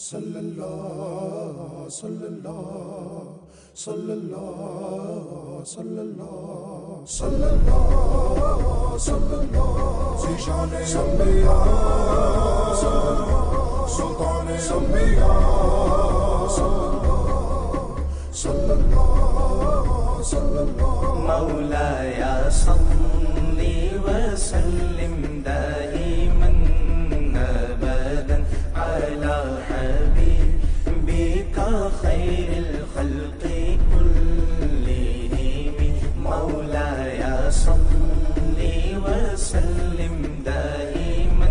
صلى الله صلى الله صلى الله صلى الله صلى الله صلى الله في شان الانبياء سلطان الانبياء صلى الله صلى الله مولاي صل وسلم دائما خير الخلق كلهم. مولاي صل وسلم دائما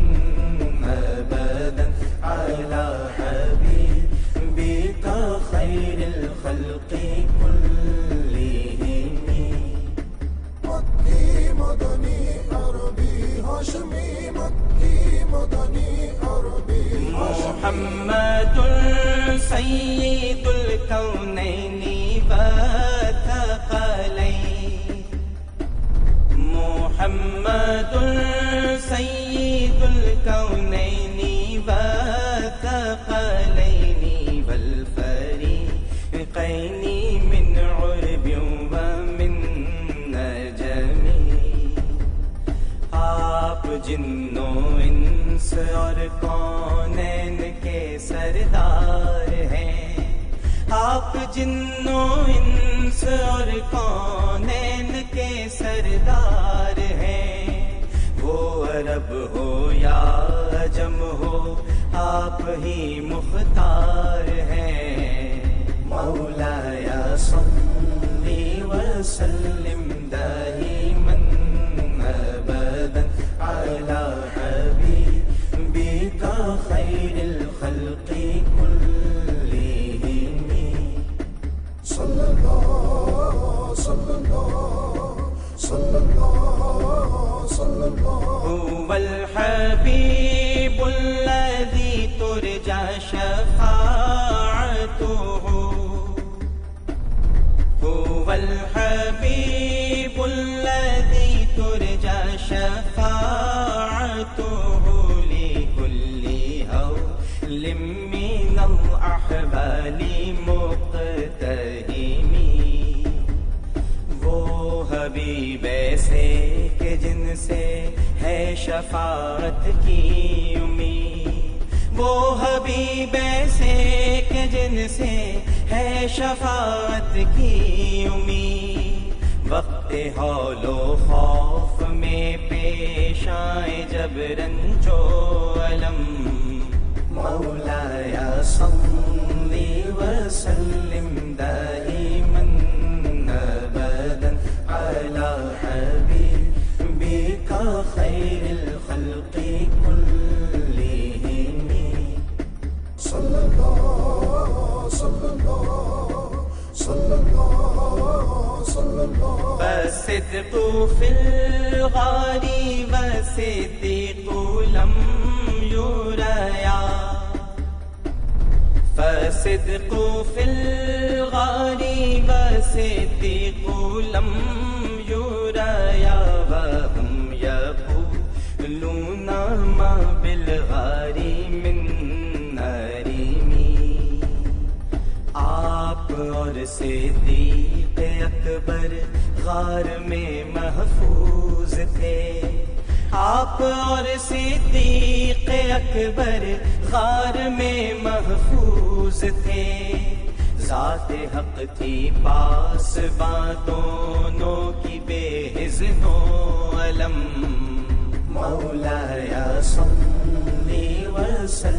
أبدا على حبيبك خير الخلق كلهم. مكي مدني عربي هاشمي مكي مدني عربي محمد سيد الكونين والثقلين محمد سيد الكونين والثقلين والفريقين जिन्नो इंस और कौनैन के सरदार हैं। आप जिन्नो इंस और कौनैन के सरदार हैं। वो अरब हो या अजम हो, आप ही मुख्तार हैं। मौलाया सल्ली वसल्लिम। هو الحبيب الذي ترجى شفاعته. هو الحبيب الذي ترجى شفاعته. لكل هول من الأحبال مقتهمين وہ حبیب ایسے کہ جن سے है शफात की उम्मीद। वो हबीब ऐसे के जिनसे है शफात की उम्मीद। वक्त हौलो खौफ में पेश आए जब रंजो अलम। मौलाया सल्ली वसल्लिम خير الخلق كلهم. صلى الله صلى الله صلى الله صلى الله فالصدق في الغالي صدق لم يريا فالصدق في الغالي والصديق لم आप और सिद्दीक अकबर गार में महफूज थे। आप और सिद्दीक अकबर गार में महफूज थे। जात हक थी पास दोनों की बेहिजनो अलम। मौलाया सल्ली वसल्लिम